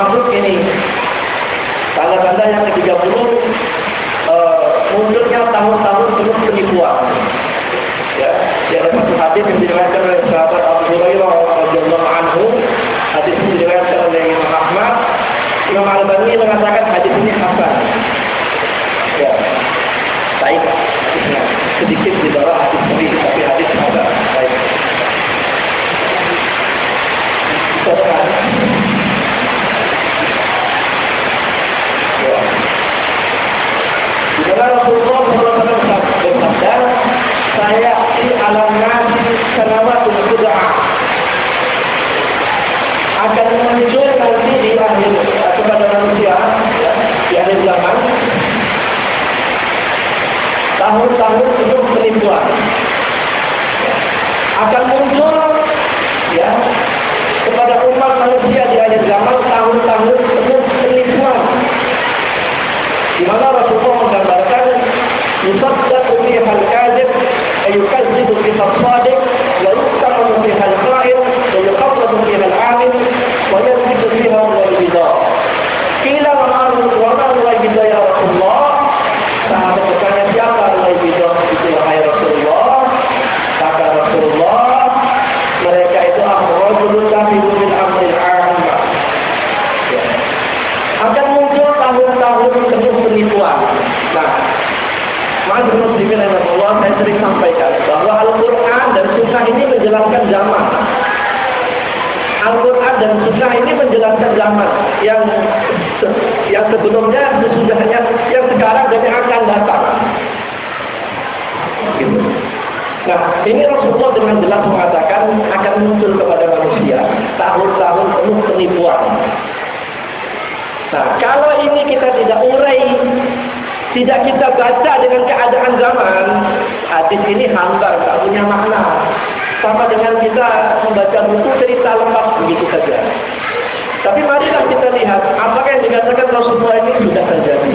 termasuk ini. Tanda-tanda yang ke-30 uh, e, tahun-tahun sebelum penipuan. Ya, yang ada satu hadis yang diriwayatkan oleh sahabat Abu Hurairah radhiyallahu anhu. Hadis ini diriwayatkan oleh Imam Ahmad. Imam Al-Bani mengatakan hadis ini hasan. Ya, Karena Rasulullah SAW bersabda, saya di alam nasi selama tujuh akan muncul nanti di akhir kepada manusia di akhir zaman tahun-tahun untuk penipuan akan muncul ya kepada umat manusia di akhir zaman tahun-tahun penuh penipuan di mana Rasulullah يصدق فيها الكاذب ايكذب يكذب tidak kita baca dengan keadaan zaman, hadis ini hambar, tak punya makna. Sama dengan kita membaca buku cerita lepas begitu saja. Tapi marilah kita lihat apakah yang dikatakan Rasulullah ini sudah terjadi.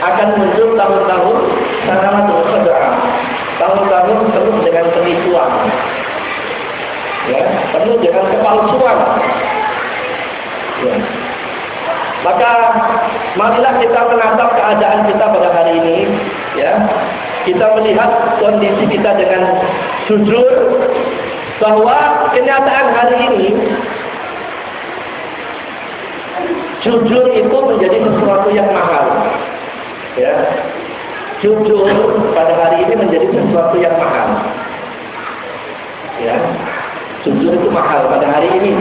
Akan muncul tahun-tahun sanamatul khada'ah. Tahun-tahun penuh dengan penipuan. Ya, penuh dengan kepalsuan. Ya. Maka marilah kita menatap keadaan kita pada hari ini, ya. Kita melihat kondisi kita dengan jujur bahwa kenyataan hari ini jujur itu menjadi sesuatu yang mahal. Ya. Jujur pada hari ini menjadi sesuatu yang mahal. Ya. Jujur itu mahal pada hari ini.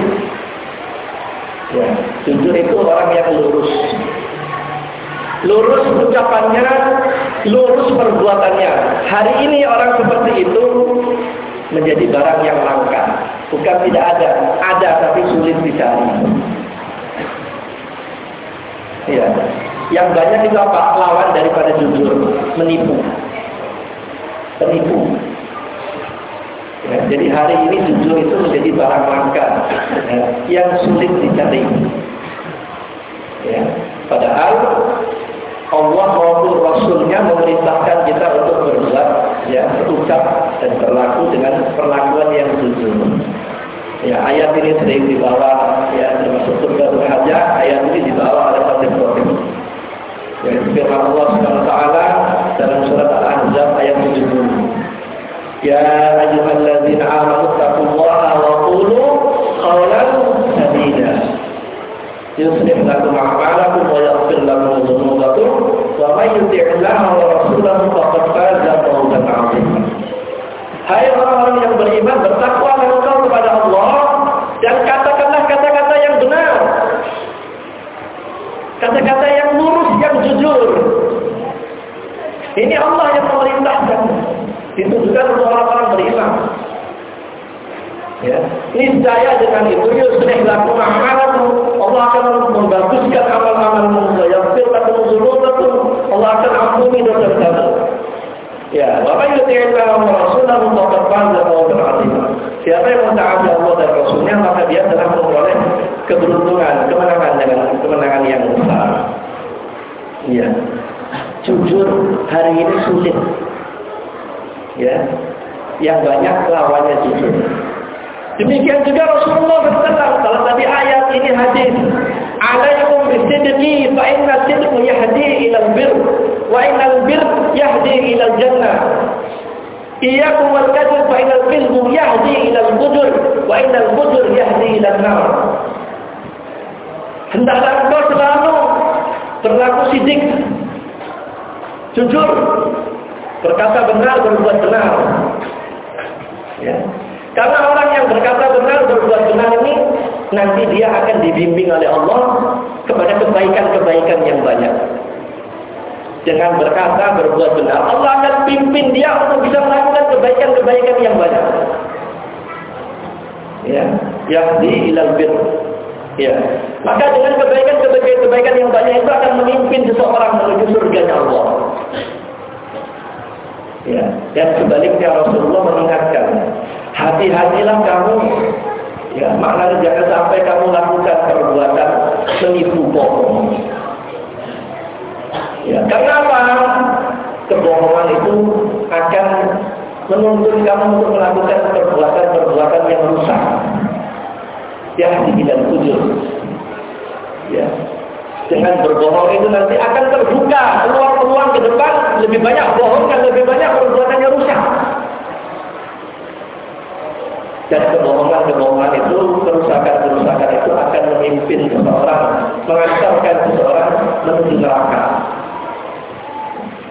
Ya. Jujur itu orang yang lurus. Lurus ucapannya, lurus perbuatannya. Hari ini orang seperti itu menjadi barang yang langka. Bukan tidak ada, ada tapi sulit dicari. Ya. Yang banyak itu apa? Lawan daripada jujur, menipu. Penipu. Ya, jadi hari ini jujur itu menjadi barang langka ya, yang sulit dicari. Ya, padahal Allah maupun Rasulnya memerintahkan kita untuk berbuat, ya, berucap dan berlaku dengan perlakuan yang jujur. Ya, ayat ini sering dibawa, ya, termasuk surga berhajat, ayat ini dibawa oleh Fatih Fatih. Ya, firman Allah taala dalam surat Al-Ahzab ayat 70. Ayyuhalladzina amanu taqullaha wa qulu qawlan sadida. Yuslih lakum a'malakum wa yaghfir lakum dhunubakum wa may yuti'illah wa rasulahu faqad faza fawzan 'azima. Hai orang-orang yang beriman, bertakwa engkau kepada Allah dan katakanlah kata-kata yang benar. Kata-kata yang lurus, yang jujur. Ini Allah yang. Orang-orang beriman. Ya. Niscaya dengan itu yuslih lakum a'malakum. Allah akan membaguskan amal-amalmu wa yaghfir lakum dzunubakum. Allah akan ampuni dosa-dosa. Ya, wa may yuti'illah wa rasulahu faqad faza fawzan 'azima. Siapa yang mentaati Allah dan Rasulnya maka dia telah memperoleh keberuntungan, kemenangan dengan kemenangan yang besar. Ya. Jujur hari ini sulit. Ya. Yang banyak lawannya jujur. Demikian juga Rasulullah berkata kalau tadi ayat ini hadis, "Alaikum bisidqi fa inna sidqa yahdi ila al-birr wa inna al-birr yahdi ila al-jannah." Iyyakum wal kadhib fa inna al-kadhib yahdi ila al-bujur wa inna al-bujur yahdi ila an-nar. Hendaklah engkau selalu berlaku sidik, jujur, berkata benar, berbuat benar. Ya. Karena orang yang berkata benar, berbuat benar ini nanti dia akan dibimbing oleh Allah kepada kebaikan-kebaikan yang banyak. Dengan berkata, berbuat benar, Allah akan pimpin dia untuk bisa melakukan kebaikan-kebaikan yang banyak. Ya, di ilal bir. Ya. Maka dengan kebaikan-kebaikan yang banyak itu akan memimpin seseorang menuju surga Allah. Ya. Dan sebaliknya Rasulullah mengingatkan, hati-hatilah kamu. Ya, maknanya jangan sampai kamu lakukan bohong. Ya, karena apa? Kebohongan itu akan menuntun kamu untuk melakukan perbuatan-perbuatan yang rusak. Yang tidak jujur. Ya. Dengan berbohong itu nanti akan terbuka peluang-peluang ke depan lebih banyak bohong dan lebih banyak perbuatan yang rusak. Dan kebohongan-kebohongan itu, kerusakan-kerusakan itu akan memimpin seseorang, mengantarkan seseorang menuju neraka.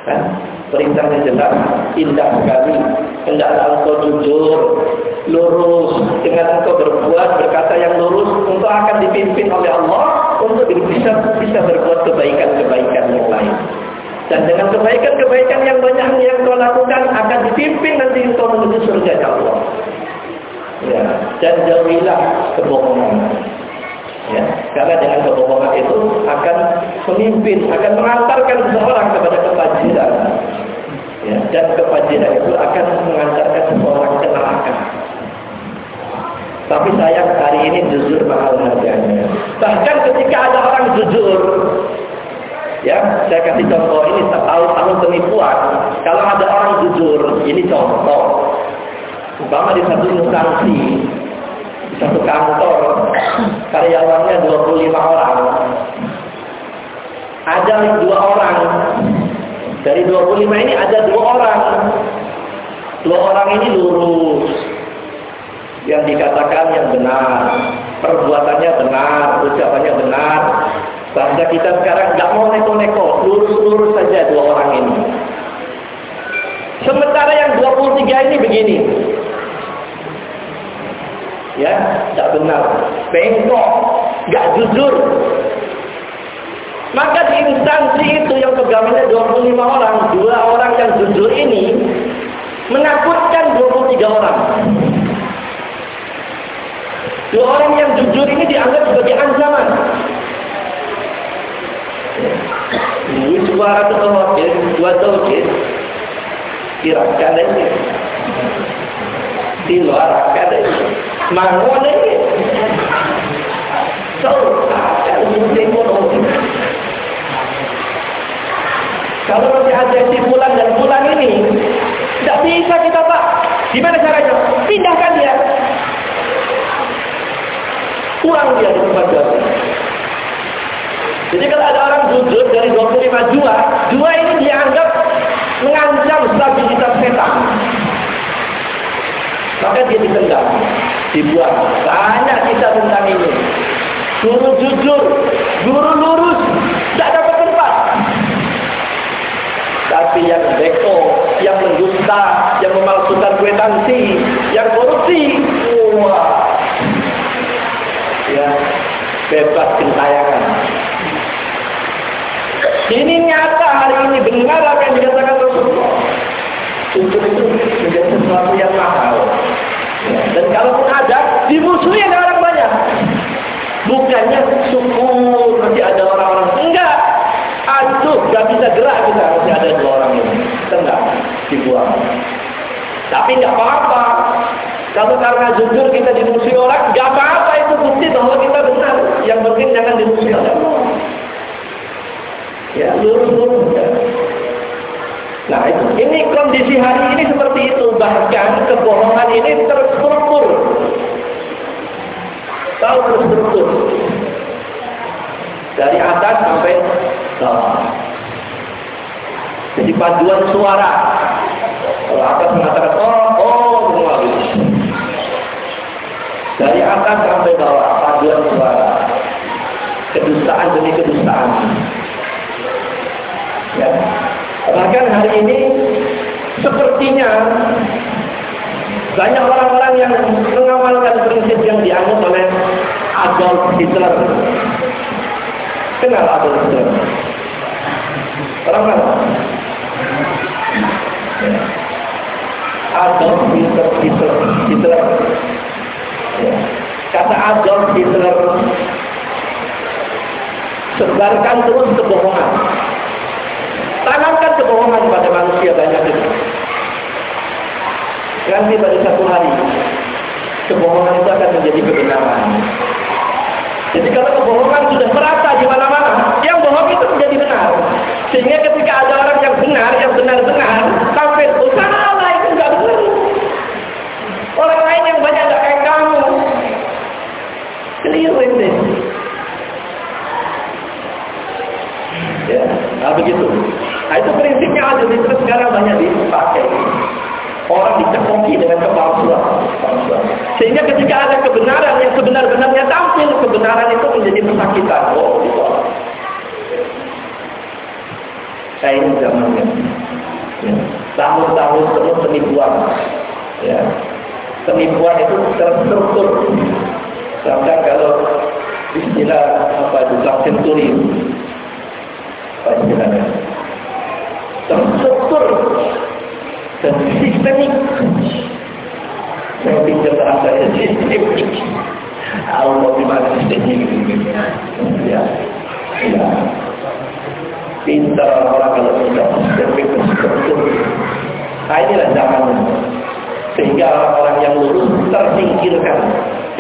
Kan? Perintahnya jelas, indah sekali. Hendaklah engkau jujur, lurus. Dengan engkau berbuat, berkata yang lurus, engkau akan dipimpin oleh Allah untuk bisa bisa berbuat kebaikan-kebaikan yang lain. Dan dengan kebaikan-kebaikan yang banyak yang kau lakukan akan dipimpin nanti engkau menuju surga Allah. Ya, dan jauhilah kebohongan. Ya, karena dengan kebohongan itu akan memimpin, akan mengantarkan seseorang kepada kefajiran. Ya, dan kefajiran itu akan mengantarkan seseorang ke neraka. Tapi sayang hari ini jujur mahal harganya. Bahkan ketika ada orang jujur, ya saya kasih contoh ini tahu-tahu penipuan. Kalau ada orang jujur, ini contoh. Umpama di satu instansi, satu kantor, karyawannya 25 orang. Ada dua orang. Dari 25 ini ada dua orang. Dua orang ini lurus. Yang dikatakan yang benar. Perbuatannya benar, ucapannya benar. Bahasa kita sekarang nggak mau neko-neko, lurus-lurus saja dua orang ini. Sementara yang 23 ini begini ya tak benar bengkok gak jujur. Maka di instansi itu yang pegawainya 25 orang dua orang yang jujur ini menakutkan 23 orang. Dua orang yang jujur ini dianggap sebagai ancaman. Ini suara tawakil dua tawakil kirakan aja di luar akad aja Mangon lagi. So, Kalau masih ada si bulan dan bulan ini, tidak bisa kita pak. Gimana caranya? Pindahkan dia. Pulang dia di tempat jauh. Jadi kalau ada orang jujur dari 25 jua, dua ini dianggap mengancam stabilitas setan. Maka dia ditendang dibuat. Banyak kita tentang ini. Guru jujur, guru lurus, tidak dapat tempat. Tapi yang beko, yang mendusta, yang memalsukan kwetansi, yang korupsi, wah, ya bebas kentayangan. Ini nyata hari ini benar apa yang dikatakan Rasulullah. Untuk itu menjadi sesuatu yang mahal. Dan kalaupun ada, dimusuhi ada orang banyak. Bukannya syukur masih ada orang-orang. Enggak. Aduh, gak bisa gerak kita masih ada dua orang ini. Enggak, dibuang. Tapi enggak apa-apa. Kalau karena jujur kita dimusuhi orang, enggak apa-apa itu bukti bahwa kita benar. Yang penting jangan dimusuhi orang. Ya, lurus-lurus. Ya. Nah, ini kondisi hari ini seperti itu. Bahkan kebohongan ini terstruktur. Tahu terstruktur. Dari atas sampai bawah. Jadi paduan suara. Kalau atas mengatakan, oh, oh, semua Dari atas sampai bawah, paduan suara. Kedustaan demi kedustaan. Ya. Bahkan hari ini sepertinya banyak orang-orang yang mengamalkan prinsip yang dianggap oleh Adolf Hitler. Kenal Hitler? Orang mana? Adolf Hitler, Hitler, Hitler. Kata Adolf Hitler, sebarkan terus kebohongan. Tanamkan kebohongan pada manusia banyak itu. Nanti pada satu hari, kebohongan itu akan menjadi kebenaran. Jadi kalau kebohongan sudah merata di mana-mana, Sehingga ketika ada orang yang benar, yang benar-benar, sampai itu salah itu nggak benar. Orang lain yang banyak nggak kayak kamu. Keliru ini. Ya, nah begitu. Nah itu prinsipnya ada terus sekarang banyak dipakai. Orang dicekoki dengan kepalsuan. Sehingga ketika ada kebenaran yang sebenar-benarnya tampil, kebenaran itu menjadi pesakitan. Oh, gitu. Nah ini zamannya. Ya. Tahun-tahun penuh penipuan. Ya. Penipuan itu terstruktur. Sampai kalau istilah apa itu senturi. Apa istilahnya? Terstruktur dan sistemik. Saya pinjam bahasa sistemik. Allah di mana sistemik? Ya. Ya pintar orang kalau sudah berpikir betul. Nah inilah zaman sehingga orang-orang yang lurus tersingkirkan,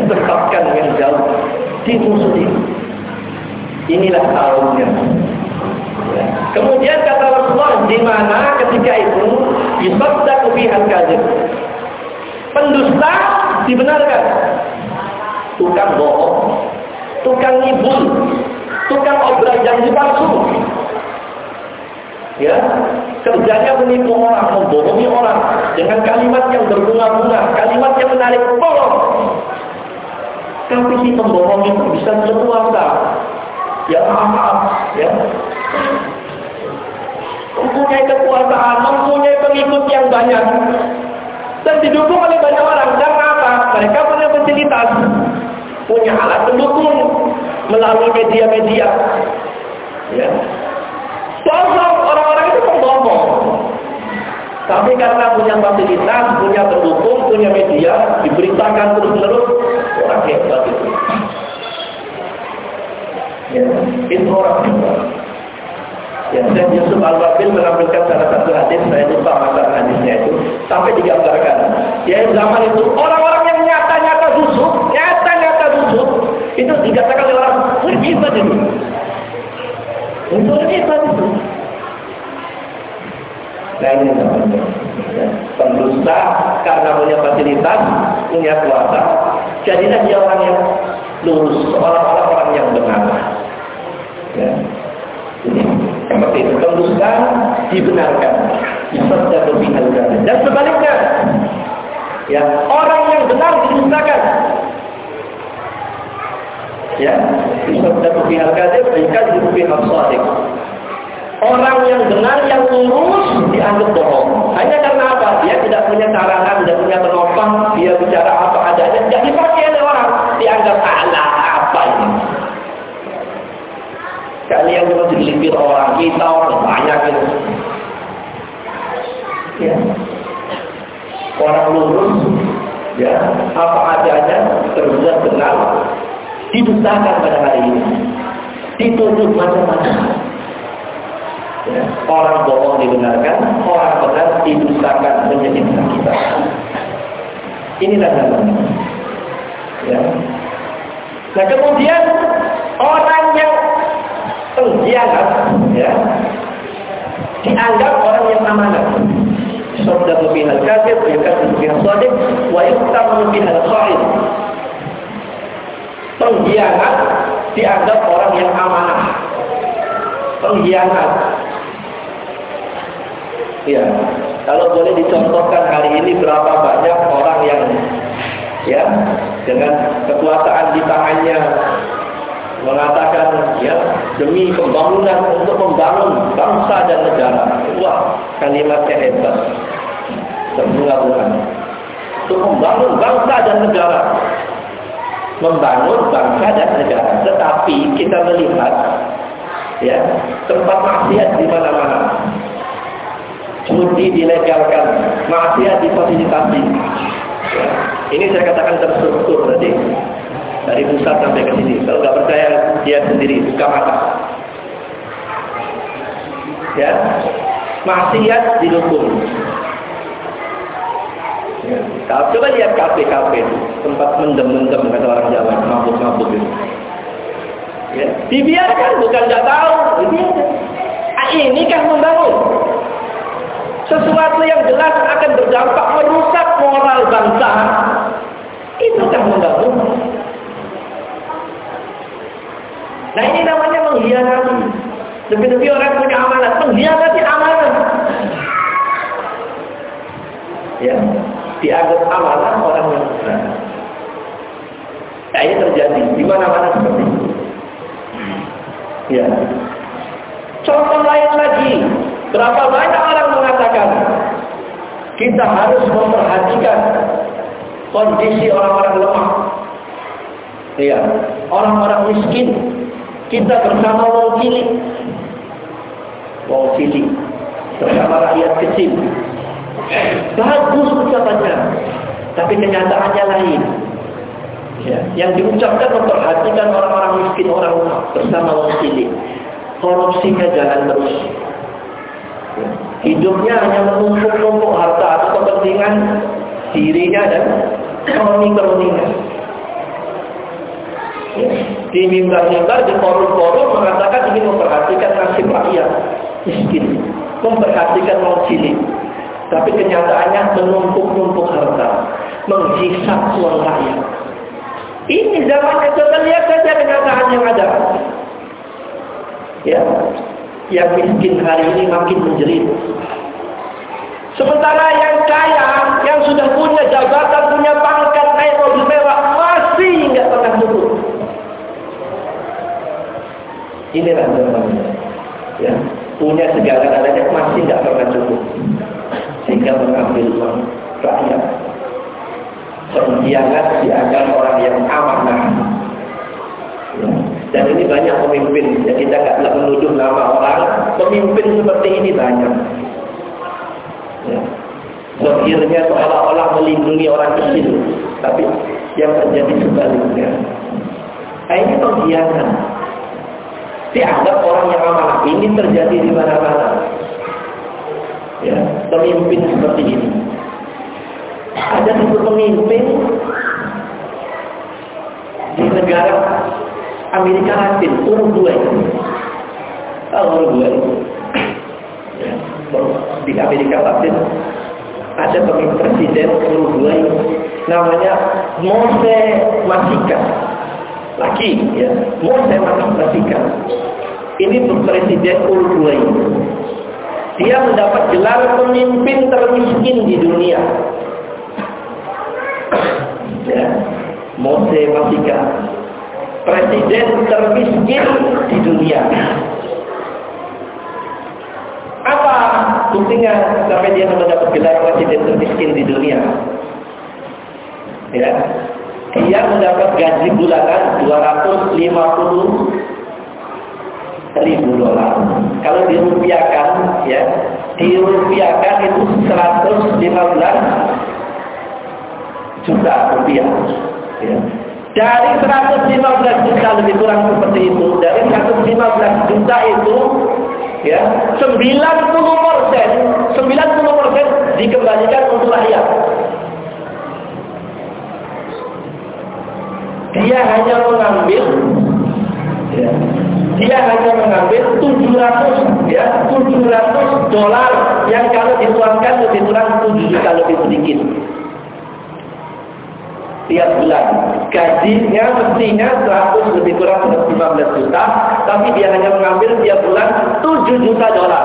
ditempatkan yang jauh, dimusuhi. Inilah tahunnya. Ya. Kemudian kata Rasulullah di mana ketika itu yusaddaqu fiha al Pendusta dibenarkan. Tukang bohong, tukang ngibul, tukang obrak janji palsu, ya kerjanya menipu orang, membohongi orang dengan kalimat yang berbunga-bunga, kalimat yang menarik tolong. Tapi si pembohong itu bisa berkuasa. Ya maaf, ya. Mempunyai kekuasaan, mempunyai pengikut yang banyak. Dan didukung oleh banyak orang. Dan apa? Mereka punya fasilitas. Punya alat pendukung melalui media-media. Ya. Sosok orang-orang itu pembohong. Tapi karena punya fasilitas, punya pendukung, punya media, diberitakan terus-menerus, orang hebat itu. Ya, itu orang hebat. Ya, dan Yusuf Al-Wabil menampilkan salah satu hadis, saya lupa masalah hadisnya itu, sampai digambarkan. Ya, zaman itu orang-orang yang nyata-nyata busuk, nyata-nyata busuk, itu dikatakan oleh orang, hebat itu. Itu hebat itu. Nah ini pendusta karena punya fasilitas, punya kuasa. Jadilah dia orang yang lurus, orang-orang orang yang benar. Ya. Ini seperti itu. Pendusta dibenarkan, diserta berpihak dan sebaliknya. Ya, orang yang benar didustakan. Ya, diserta dan mereka berpihak sadiq. Orang yang benar, yang lurus dianggap bohong. Hanya karena apa? Dia tidak punya sarana, tidak punya penopang, dia bicara apa adanya, tidak dipakai oleh orang. Dianggap salah apa ini? Kalian cuma dilipir orang, kita orang banyak itu. Ya. Orang lurus, ya, apa adanya, terbuat benar, didustakan pada hari ini. Dituduh macam-macam. Orang bohong dibenarkan, orang benar didustakan menjadi kita. Inilah zaman. Ya. Nah kemudian orang yang pengkhianat, ya, dianggap orang yang amanah. Sabda bihal kafir, yukadzib bihal shadiq, wa yuktamu bihal khair. Pengkhianat dianggap orang yang amanah. Pengkhianat Ya, kalau boleh dicontohkan hari ini berapa banyak orang yang ya dengan kekuasaan di tangannya mengatakan ya demi pembangunan untuk membangun bangsa dan negara. Wah, kalimatnya hebat. Terbunga-bunga. Untuk membangun bangsa dan negara. Membangun bangsa dan negara. Tetapi kita melihat ya tempat maksiat di mana-mana judi dilegalkan, maksiat difasilitasi. Ini saya katakan terstruktur tadi. Dari pusat sampai ke sini. Kalau nggak percaya, dia sendiri buka mata. Ya, maksiat didukung. Ya. Coba lihat kafe-kafe, tempat mendem-mendem kata orang Jawa, mabuk-mabuk itu. Ya. Dibiarkan, bukan nggak tahu. Dibiarkan. Ah, ini kan membangun. Sesuatu yang jelas akan berdampak merusak moral bangsa. Itu kan membangun. Nah ini namanya mengkhianati. Lebih-lebih orang punya amanat, mengkhianati amanat. Ya, dianggap amanat orang yang besar. Nah ini terjadi di mana-mana seperti itu. Ya. Contoh lain lagi, berapa banyak orang mengatakan kita harus memperhatikan kondisi orang-orang lemah. Ya, orang-orang miskin. Kita bersama wong cilik. Wong cilik bersama rakyat kecil. Bagus ucapannya, tapi kenyataannya lain. Ya, yang diucapkan memperhatikan orang-orang miskin, orang bersama wong cilik. Korupsinya jalan terus. Ya, hidupnya hanya menumpuk-numpuk harta atau kepentingan dirinya dan kroni-kroninya. Ya, di mimbar-mimbar, di forum-forum mengatakan ingin memperhatikan nasib rakyat miskin, memperhatikan wong cilik. Tapi kenyataannya menumpuk-numpuk harta, menghisap uang rakyat. Ini zamannya coba lihat saja kenyataan yang ada. Ya, yang miskin hari ini makin menjerit. Sementara yang kaya, yang sudah punya jabatan, punya pangkat, naik mobil mewah, masih nggak pernah cukup. Inilah zamannya. Ya, punya segala-galanya masih nggak pernah cukup, sehingga mengambil uang rakyat pengkhianat dianggap orang yang amanah. Dan ini banyak pemimpin, ya kita nggak menuduh nama orang, pemimpin seperti ini banyak. Ya. Akhirnya seolah-olah melindungi orang kecil, tapi yang terjadi sebaliknya. Nah, ini pengkhianat. Dianggap orang yang amanah ini terjadi di mana-mana. Ya, pemimpin seperti ini ada satu pemimpin di negara Amerika Latin, Uruguay. Tahu Uruguay? Ya, di Amerika Latin ada presiden Uruguay namanya Mose Masika. Laki, ya, Mose Masika. Ini presiden Uruguay. Dia mendapat gelar pemimpin termiskin di dunia ya, Mose Masika presiden termiskin di dunia apa buktinya sampai dia mendapat gelar presiden termiskin di dunia ya dia mendapat gaji bulanan 250 ribu dolar kalau dirupiahkan ya dirupiahkan itu 115 juta rupiah. Ya. Dari 115 juta lebih kurang seperti itu, dari 115 juta itu, ya 90 persen, 90 persen dikembalikan untuk rakyat. Dia hanya mengambil, ya, dia hanya mengambil 700 ya 700 dolar yang kalau dituangkan lebih kurang 7 juta lebih sedikit tiap bulan. Gajinya mestinya 100 lebih kurang 115 juta, tapi dia hanya mengambil tiap bulan 7 juta dolar.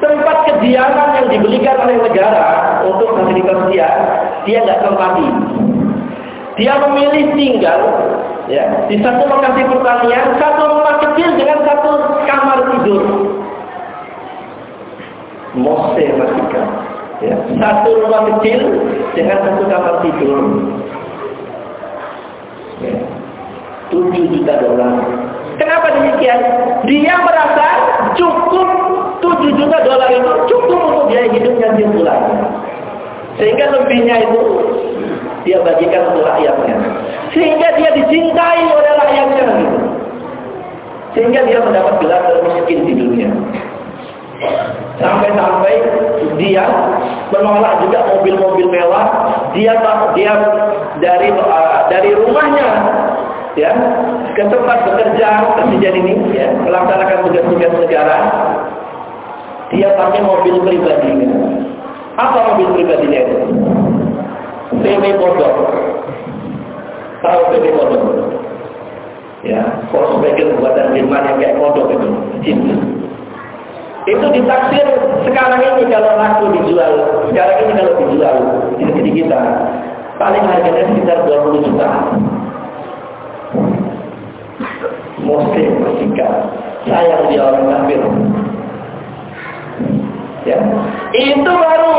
Tempat kediaman yang dibelikan oleh negara untuk fasilitas dia, dia nggak tempati. Dia memilih tinggal ya, di satu lokasi pertanian, satu rumah kecil dengan satu kamar tidur. Mose Masika. Ya, satu rumah kecil dengan satu kamar tidur. Ya, 7 juta dolar. Kenapa demikian? Dia merasa cukup 7 juta dolar itu cukup untuk dia hidupnya di bulan. Sehingga lebihnya itu dia bagikan untuk rakyatnya. Sehingga dia dicintai oleh rakyatnya. Sehingga dia mendapat gelar termiskin di dunia. Sampai-sampai dia menolak juga mobil-mobil mewah. Dia dia dari uh, dari rumahnya ya ke tempat bekerja presiden ini ya melaksanakan tugas-tugas negara. Dia pakai mobil pribadi. Apa mobil pribadinya itu? BMW Bodok tahu BMW Bodok ya Volkswagen buatan Jerman yang kayak kodok itu cinta itu ditaksir sekarang ini kalau laku dijual. Sekarang ini kalau dijual di kita paling harganya sekitar 20 juta. Muslim bersikap sayang dia orang kafir. Ya. Itu baru.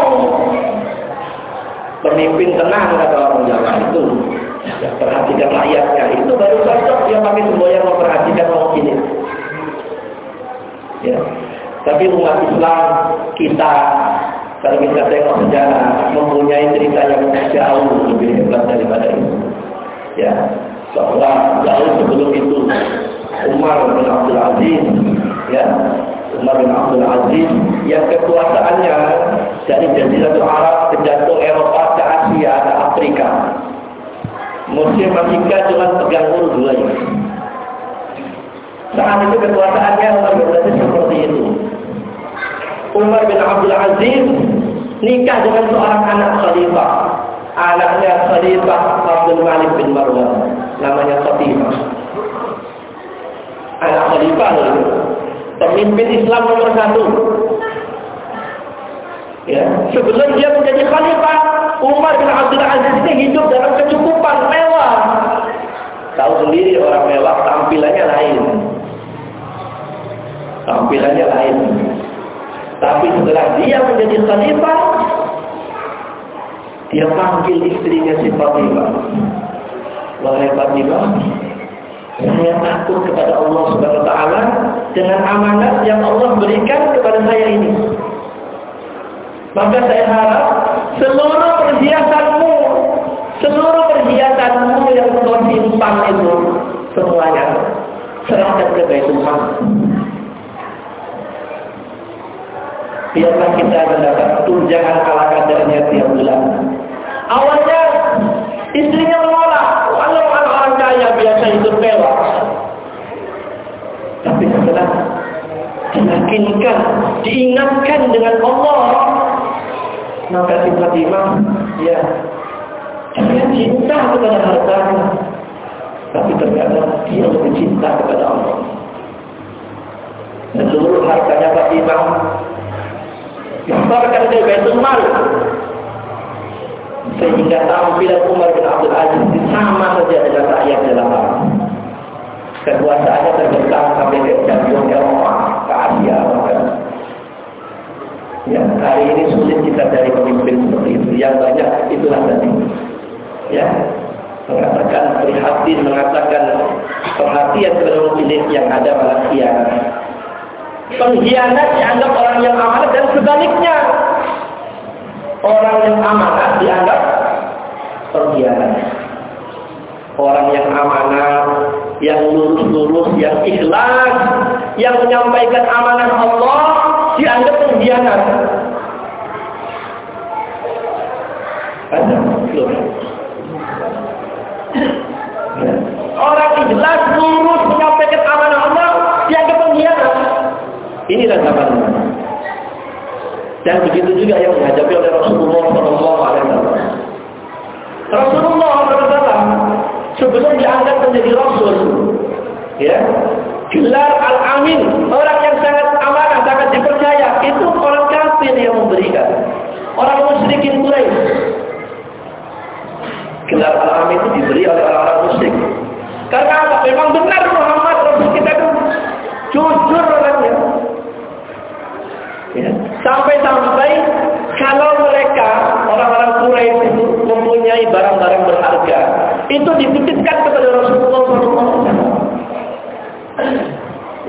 Pemimpin tenang kata orang Jawa itu. Ya, perhatikan rakyatnya. Itu baru cocok dia pakai semboyan memperhatikan orang ini ya tapi umat Islam kita kalau kita tengok sejarah mempunyai cerita yang jauh lebih hebat daripada itu. Ya bahwa jauh sebelum itu Umar bin Abdul Aziz ya Umar bin Abdul Aziz yang kekuasaannya dari Jaziratul Arab jantung Eropa ke Asia ke Afrika. Muslim Afrika cuma pegang urut dua ini saat itu kekuasaannya Umar bin Aziz seperti itu. Umar bin Abdul Aziz nikah dengan seorang anak khalifah. Anaknya khalifah Abdul Malik bin Marwan. Namanya Fatimah anak khalifah lalu pemimpin Islam nomor satu. Ya sebelum dia menjadi khalifah Umar bin Abdul Aziz ini hidup dalam kecukupan mewah. Tahu sendiri orang mewah tampilannya lain tampilannya lain tapi setelah dia menjadi khalifah dia panggil istrinya si Fatimah wahai Fatimah saya takut kepada Allah Subhanahu wa taala dengan amanat yang Allah berikan kepada saya ini. Maka saya harap seluruh perhiasanmu, seluruh perhiasanmu yang kau simpan itu semuanya serahkan ke Baitul. Biarlah kita mendapat tunjangan ala kadarnya tiap bulan. Awalnya istrinya menolak, walau orang kaya biasa hidup mewah. Tapi setelah diyakinkan, diingatkan dengan Allah, maka si Fatimah, ya, dia cinta kepada hartanya. Tapi ternyata dia lebih cinta kepada Allah. Dan seluruh hartanya Fatimah dihantarkan ke Baitul Mal sehingga tampilan Umar bin Abdul Aziz sama saja dengan rakyat jelata. Kekuasaannya terbesar sampai ke jantung Eropa, ke Asia. Ya, hari ini sulit kita cari pemimpin seperti itu. Yang banyak itulah tadi. Ya, mengatakan prihatin, mengatakan perhatian kepada pemilik yang ada malah khianat. Pengkhianat dianggap orang yang amanat dan sebaliknya orang yang amanat dianggap pengkhianat. Orang yang amanah, yang lurus-lurus, yang ikhlas, yang menyampaikan amanah Allah dianggap pengkhianat. Orang ikhlas, lurus, menyampaikan amanah Allah dianggap pengkhianat. Inilah zamannya. Dan begitu juga yang dihadapi oleh Rasulullah SAW. Rasulullah SAW sebelum diangkat menjadi Rasul, ya, gelar Al-Amin, orang yang sangat amanah, sangat dipercaya, itu orang kafir yang memberikan. Orang musyrikin Quraisy. Gelar Al-Amin itu diberi oleh orang-orang musyrik. Karena apa? Memang benar Muhammad Rasul kita itu jujur orangnya. Sampai-sampai kalau mereka orang-orang Quraisy itu mempunyai barang-barang berharga, itu dititipkan kepada Rasulullah SAW.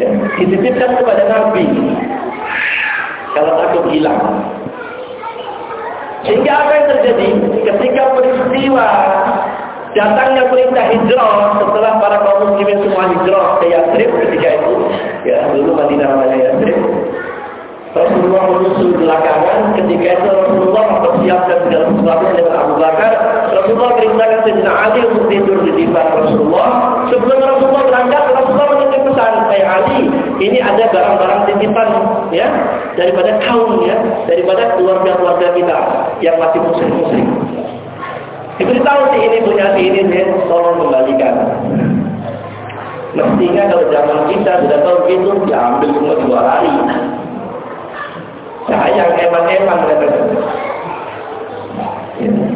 Ya, dititipkan kepada Nabi. Kalau takut hilang. Sehingga apa yang terjadi ketika peristiwa datangnya perintah hijrah setelah para kaum muslimin semua hijrah ke Yathrib ketika itu, ya dulu Madinah namanya Yathrib, Rasulullah menyusul belakangan. Ketika itu Rasulullah mempersiapkan segala sesuatu dengan Abu Bakar Rasulullah perintahkan Sayyidina Ali untuk tidur di depan Rasulullah. Sebelum Rasulullah berangkat Rasulullah menitip pesan saya Ali. Ini ada barang-barang titipan ya daripada kaum ya daripada keluarga-keluarga kita yang masih musyrik-musyrik diberitahu si ini punya si ini ya, tolong kembalikan. Mestinya kalau zaman kita sudah tahu gitu diambil semua dua hari. Sayang eman-eman katanya.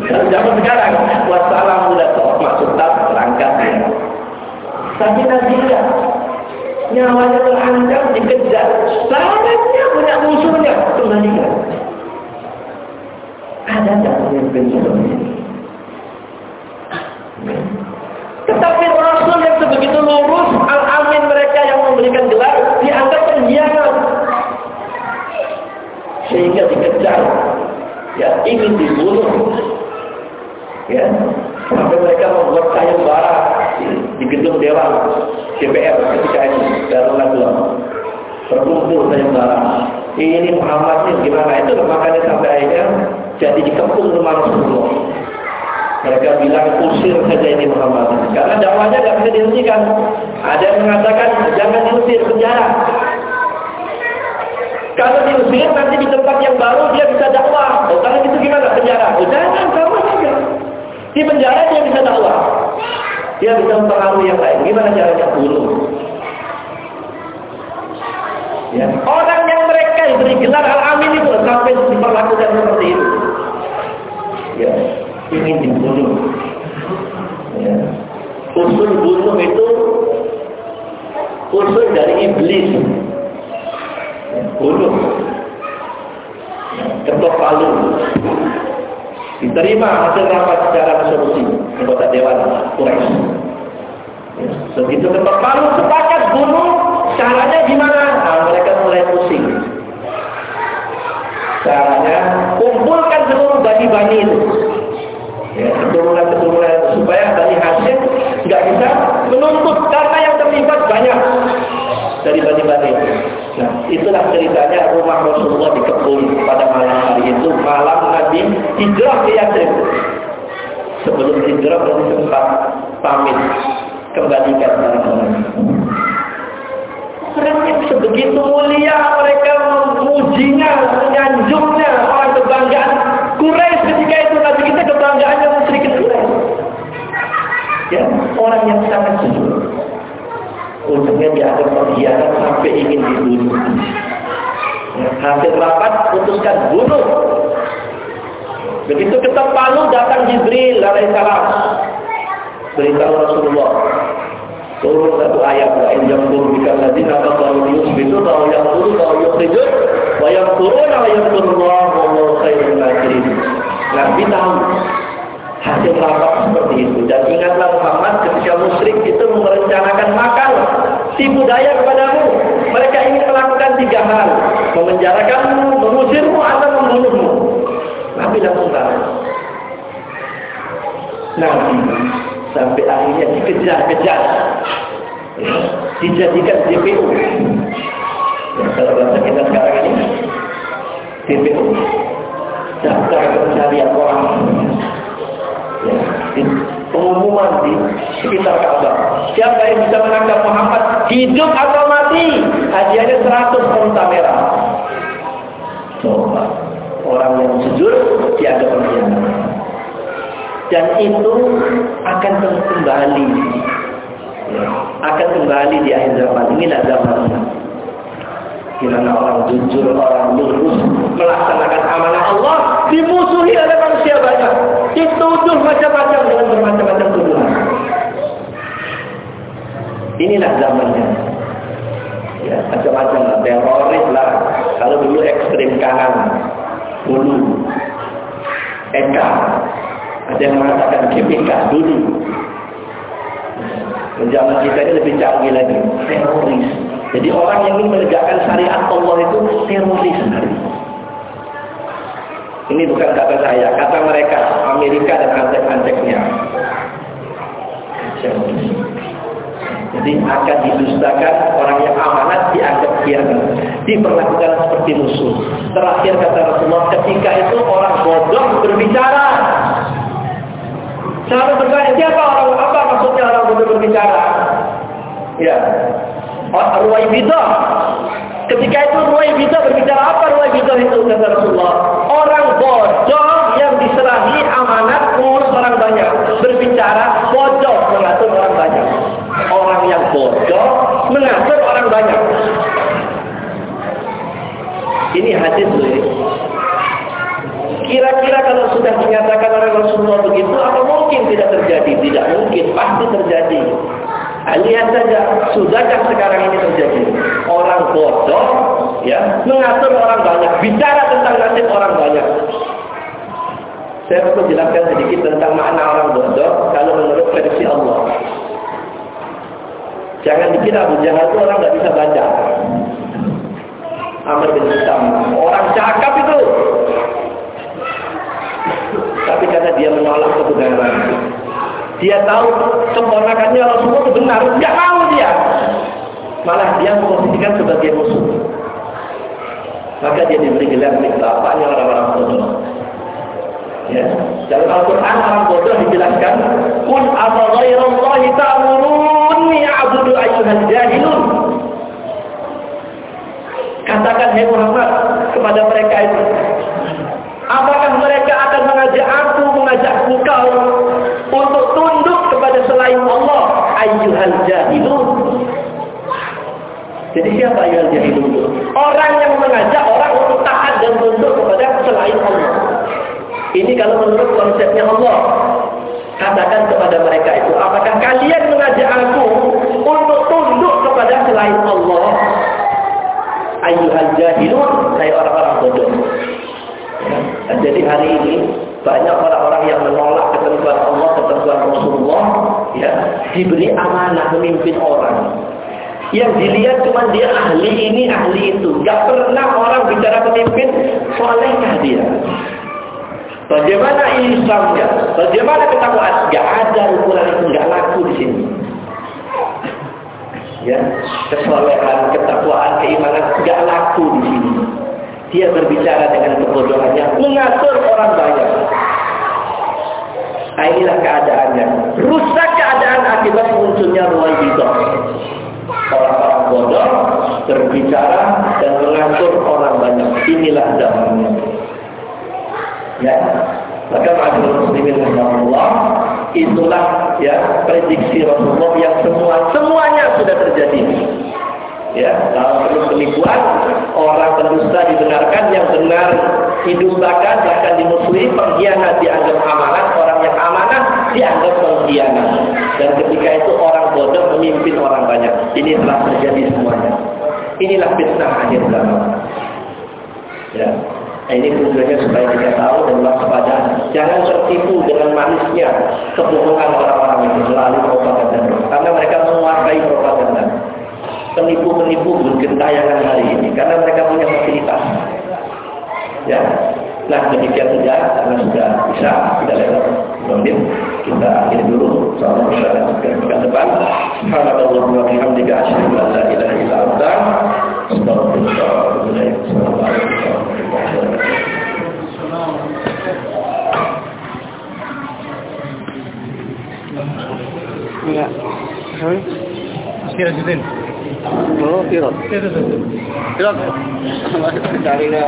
Kalau zaman sekarang, wassalam sudah tahu maksud tak terangkat ya. Tapi Nadia nyawanya terancam dikejar, sahabatnya punya musuhnya kembalikan. Ada tak pemimpin seperti ini? Tetapi Rasul yang sebegitu lurus, al-amin mereka yang memberikan gelar, dianggap pengkhianat. Dikejar. Ya, ingin dibunuh. Ya, sampai mereka membuat sayembara di, di gedung Dewan DPR ketika itu Darul Nadwa. Berkumpul sayembara. Ini Muhammad ini gimana itu makanya sampai akhirnya jadi dikepung rumah Rasulullah. Mereka bilang usir saja ini Muhammad. Karena dakwahnya tidak bisa dihentikan. Ada yang mengatakan jangan diusir penjara. Kalau diusir nanti di tempat yang baru dia bisa dakwah. Oh, kalau itu gimana penjara? Oh, jangan sama saja. Di penjara dia bisa dakwah. Dia bisa mempengaruhi yang lain. Gimana caranya bunuh? Ya. Orang yang mereka diberi gelar al-amin itu sampai diperlakukan seperti itu. Ya ingin dibunuh. Ya. Usul bunuh itu usul dari iblis. Mulia mereka memujinya, menyanjungnya, orang kebanggaan. Quraisy ketika itu Nabi kita kebanggaannya sedikit Quraisy. Ya, orang yang sangat jujur. Ujungnya dia ada pengkhianat sampai ingin dibunuh. Ya, hasil rapat putuskan bunuh. Begitu ketok palu datang Jibril alaihissalam. Beritahu Rasulullah turun satu ayat wa in yaqulu bika alladziina kafaru yusbitu wa yaqulu wa yukhrijun wa yaquluna wa yaqulullahu wa khairul makirin. Nabi tahu hasil rapat seperti itu. Dan ingatlah Muhammad ketika musyrik itu merencanakan makar tipu daya kepadamu mereka ingin melakukan tiga hal. Memenjarakanmu, mengusirmu atau membunuhmu. Nabi langsung tahu Nabi sampai akhirnya dikejar-kejar. Dijadikan DPO ya, kalau bahasa kita sekarang ini DPO daftar pencarian orang. Ya, di pengumuman di sekitar Ka'bah. Siapa yang bisa menangkap Muhammad? Hidup atau mati? Hadiahnya 100 onta merah. Coba. Orang yang jujur dianggap pengkhianat dan itu akan kembali. Akan kembali di akhir zaman. Inilah zamannya. Di orang jujur, orang lurus melaksanakan amanah Allah dimusuhi oleh manusia banyak dituduh macam-macam dengan bermacam-macam tuduhan. Inilah zamannya. Ya macam-macam teroris lah. Kalau dulu ekstrim kanan dulu Eka yang mengatakan GPK dulu. Zaman kita ini lebih canggih lagi. Teroris. Jadi orang yang ingin menegakkan syariat Allah itu teroris. Ini bukan kata saya, kata mereka, Amerika dan antek-anteknya. Jadi akan didustakan orang yang amanat dianggap kianat. Diperlakukan seperti musuh. Terakhir kata Rasulullah, ketika itu orang bodoh berbicara. Sahabat bertanya, siapa orang apa maksudnya orang bodoh berbicara? Ya, Ruwaibidah. Ketika itu Ruwai Bito berbicara apa Ruwai Bito itu kata Rasulullah? Orang bodoh yang diserahi amanat ngurus orang banyak. Berbicara bodoh mengatur orang banyak. Orang yang bodoh mengatur orang banyak. Ini hadis Kira-kira kalau sudah dinyatakan oleh Rasulullah begitu, tidak terjadi? Tidak mungkin, pasti terjadi. Lihat saja, sudahkah sekarang ini terjadi? Orang bodoh ya mengatur orang banyak, bicara tentang nasib orang banyak. Saya perlu jelaskan sedikit tentang makna orang bodoh kalau menurut prediksi Allah. Jangan dikira Abu Jahal itu orang nggak bisa baca. Amr bin Hisam, orang cakap itu. Tapi karena dia menolak kebenaran, dia tahu keponakannya Rasulullah itu benar, nggak mau dia. Malah dia memposisikan sebagai musuh. Maka dia diberi gelar bapaknya orang-orang bodoh. Ya. Dalam Al-Quran orang bodoh dijelaskan, Kun apa ghairallahi a'budu ayyuhal jahilun. Katakan hai Muhammad kepada mereka itu, apakah mereka akan mengajak aku, mengajak engkau untuk tunduk kepada selain Allah? Ayyuhal jahilun. Jadi siapa ayyuhal jahilun? Orang yang mengajak orang untuk taat dan tunduk kepada selain Allah. Ini kalau menurut konsepnya Allah. Katakan kepada mereka itu apakah kalian mengajak aku untuk tunduk kepada selain Allah? Ayyuhal jahilun saya orang-orang bodoh ya. jadi hari ini banyak orang-orang yang menolak ketentuan Allah, ketentuan Rasulullah, ya, diberi amanah memimpin orang. Yang dilihat cuma dia ahli ini, ahli itu. Gak pernah orang bicara pemimpin, solehkah dia? Bagaimana Islamnya? Bagaimana ketakwaan? Gak ada ukuran itu, gak laku di sini. Ya, kesolehan, ketakwaan, keimanan gak laku di sini. Dia berbicara dengan kebodohannya, mengatur orang banyak. Nah, inilah keadaannya. Rusak keadaan akibat munculnya ruwai bidah. Orang-orang bodoh berbicara dan mengatur orang banyak. Inilah zamannya. Ya, maka masyarakat muslimin Allah itulah ya prediksi Rasulullah yang semua semuanya sudah terjadi. Ya, kalau perlu penipuan, orang pendusta dibenarkan, yang benar didustakan, akan dimusuhi, pengkhianat dianggap amanat, orang yang amanah dianggap pengkhianat. Dan ketika itu orang bodoh memimpin orang banyak. Ini telah terjadi semuanya. Inilah fitnah akhir zaman. Ya. Nah, ini tujuannya supaya kita tahu dan waspada. Jangan tertipu dengan manisnya kebohongan orang-orang itu melalui propaganda. Karena mereka menguasai propaganda penipu-penipu bergentayangan hari ini karena mereka punya fasilitas. Ya. Nah, demikian saja karena sudah bisa tidak lewat menit kita akhiri dulu soal masyarakat ke depan. Subhanallah wa bihamdika asyhadu an la ilaha illa anta astaghfiruka wa atubu ilaik. Ya. Sorry. हो तेरह तेरह सौ तेरह सौ गाड़ी का